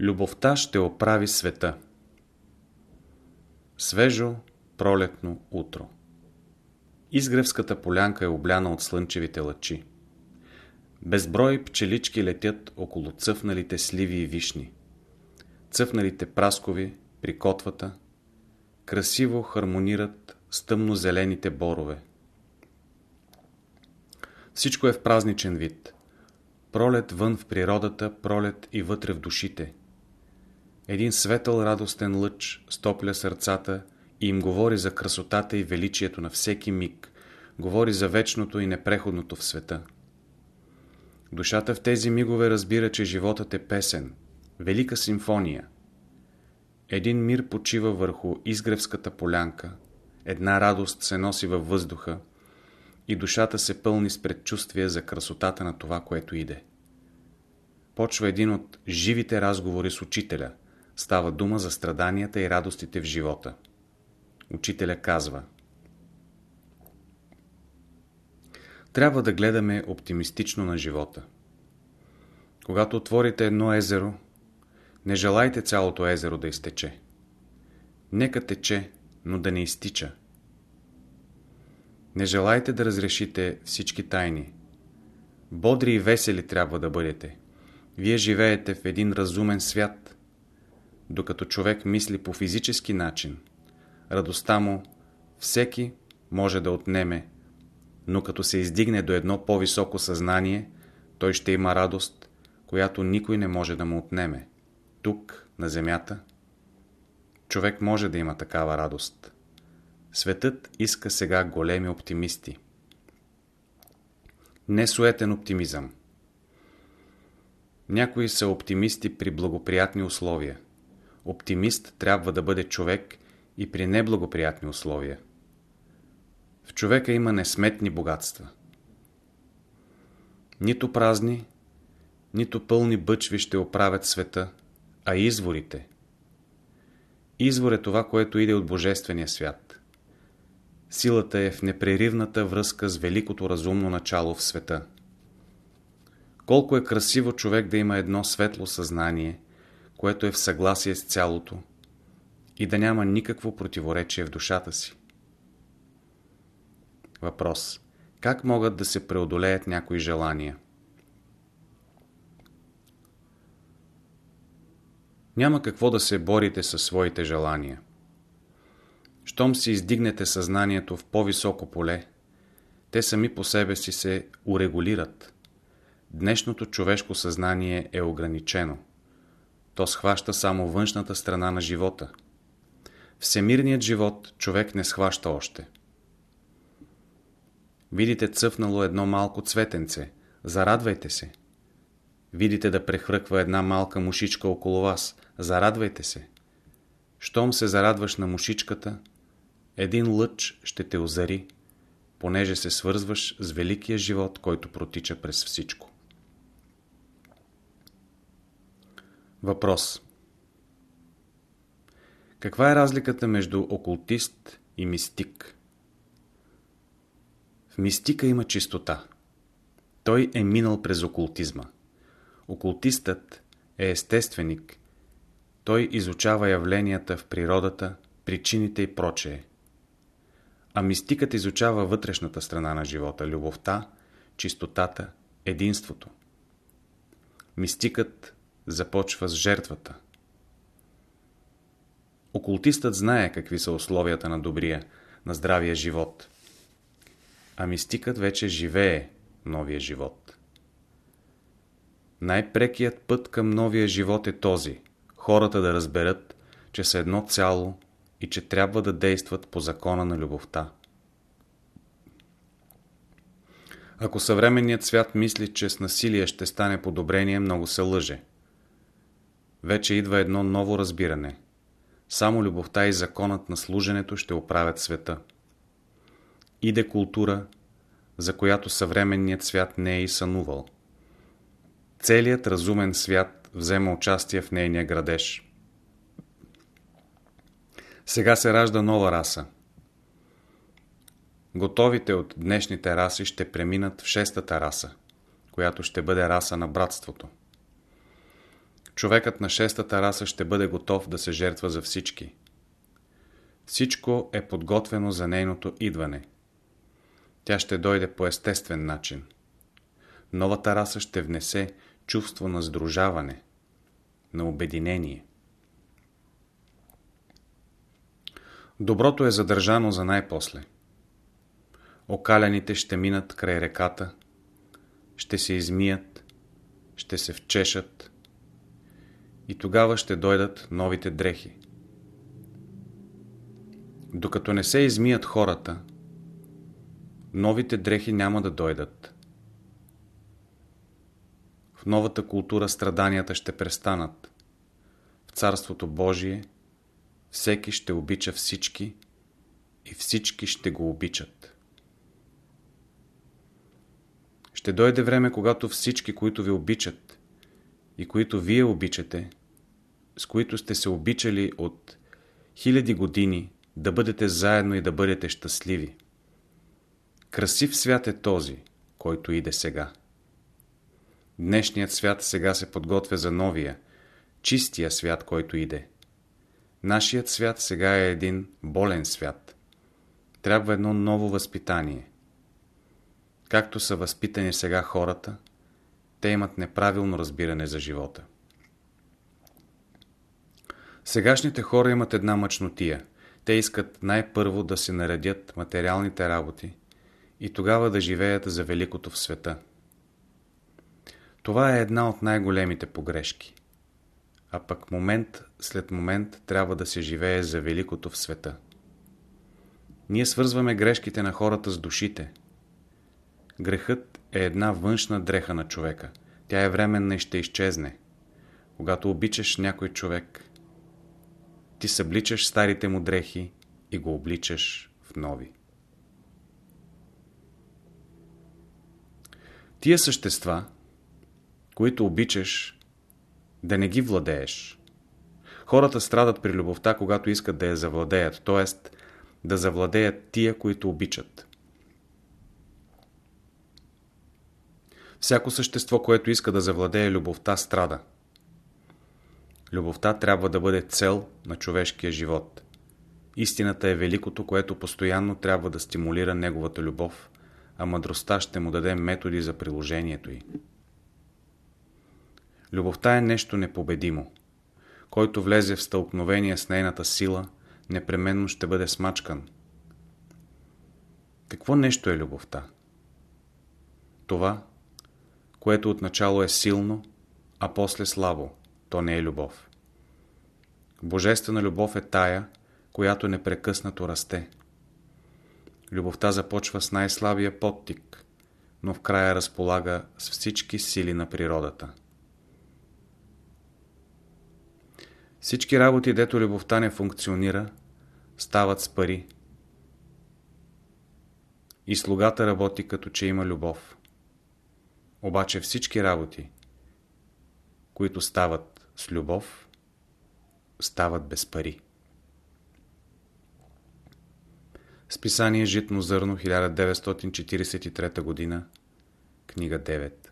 Любовта ще оправи света. Свежо пролетно утро. Изгревската полянка е обляна от слънчевите лъчи. Безброй пчелички летят около цъфналите сливи и вишни. Цъфналите праскови при котвата красиво хармонират с тъмно-зелените борове. Всичко е в празничен вид. Пролет вън в природата, пролет и вътре в душите. Един светъл радостен лъч стопля сърцата и им говори за красотата и величието на всеки миг, говори за вечното и непреходното в света. Душата в тези мигове разбира, че животът е песен, велика симфония. Един мир почива върху изгревската полянка, една радост се носи във въздуха и душата се пълни с предчувствие за красотата на това, което иде. Почва един от живите разговори с учителя. Става дума за страданията и радостите в живота. Учителя казва Трябва да гледаме оптимистично на живота. Когато отворите едно езеро, не желайте цялото езеро да изтече. Нека тече, но да не изтича. Не желайте да разрешите всички тайни. Бодри и весели трябва да бъдете. Вие живеете в един разумен свят. Докато човек мисли по физически начин, радостта му всеки може да отнеме, но като се издигне до едно по-високо съзнание, той ще има радост, която никой не може да му отнеме. Тук, на земята, човек може да има такава радост. Светът иска сега големи оптимисти. Несуетен оптимизъм. Някои са оптимисти при благоприятни условия. Оптимист трябва да бъде човек и при неблагоприятни условия. В човека има несметни богатства. Нито празни, нито пълни бъчви ще оправят света, а изворите. Извор е това, което иде от Божествения свят. Силата е в непреривната връзка с великото разумно начало в света. Колко е красиво човек да има едно светло съзнание, което е в съгласие с цялото и да няма никакво противоречие в душата си. Въпрос. Как могат да се преодолеят някои желания? Няма какво да се борите със своите желания. Щом си издигнете съзнанието в по-високо поле, те сами по себе си се урегулират. Днешното човешко съзнание е ограничено. То схваща само външната страна на живота. Всемирният живот човек не схваща още. Видите цъфнало едно малко цветенце. Зарадвайте се. Видите да прехръква една малка мушичка около вас. Зарадвайте се. Щом се зарадваш на мушичката, един лъч ще те озари, понеже се свързваш с великия живот, който протича през всичко. Въпрос Каква е разликата между окултист и мистик? В мистика има чистота. Той е минал през окултизма. Окултистът е естественик. Той изучава явленията в природата, причините и прочее. А мистикът изучава вътрешната страна на живота, любовта, чистотата, единството. Мистикът започва с жертвата. Окултистът знае какви са условията на добрия, на здравия живот. А мистикът вече живее новия живот. Най-прекият път към новия живот е този – хората да разберат, че са едно цяло и че трябва да действат по закона на любовта. Ако съвременният свят мисли, че с насилие ще стане подобрение, много се лъже. Вече идва едно ново разбиране. Само любовта и законът на служенето ще оправят света. Иде култура, за която съвременният свят не е и сънувал. Целият разумен свят взема участие в нейния градеж. Сега се ражда нова раса. Готовите от днешните раси ще преминат в шестата раса, която ще бъде раса на братството. Човекът на шестата раса ще бъде готов да се жертва за всички. Всичко е подготвено за нейното идване. Тя ще дойде по естествен начин. Новата раса ще внесе чувство на сдружаване, на обединение. Доброто е задържано за най-после. Окаляните ще минат край реката, ще се измият, ще се вчешат и тогава ще дойдат новите дрехи. Докато не се измият хората, новите дрехи няма да дойдат. В новата култура страданията ще престанат. В Царството Божие всеки ще обича всички и всички ще го обичат. Ще дойде време, когато всички, които ви обичат и които вие обичате, с които сте се обичали от хиляди години, да бъдете заедно и да бъдете щастливи. Красив свят е този, който иде сега. Днешният свят сега се подготвя за новия, чистия свят, който иде. Нашият свят сега е един болен свят. Трябва едно ново възпитание. Както са възпитани сега хората, те имат неправилно разбиране за живота. Сегашните хора имат една мъчнотия. Те искат най-първо да се наредят материалните работи и тогава да живеят за великото в света. Това е една от най-големите погрешки. А пък момент след момент трябва да се живее за великото в света. Ние свързваме грешките на хората с душите. Грехът е една външна дреха на човека. Тя е временна и ще изчезне. Когато обичаш някой човек, ти събличаш старите му дрехи и го обличаш в нови. Тия същества, които обичаш, да не ги владееш. Хората страдат при любовта, когато искат да я завладеят, т.е. да завладеят тия, които обичат. Всяко същество, което иска да завладее любовта, страда. Любовта трябва да бъде цел на човешкия живот. Истината е великото, което постоянно трябва да стимулира неговата любов, а мъдростта ще му даде методи за приложението й. Любовта е нещо непобедимо. Който влезе в стълкновение с нейната сила, непременно ще бъде смачкан. Какво нещо е любовта? Това, което отначало е силно, а после слабо, то не е любов. Божествена любов е тая, която непрекъснато расте. Любовта започва с най-слабия подтик, но в края разполага с всички сили на природата. Всички работи, дето любовта не функционира, стават с пари. И слугата работи като че има любов. Обаче всички работи, които стават с любов, стават без пари. Списание Житно зърно 1943 г. Книга 9